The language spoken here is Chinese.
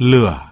乐。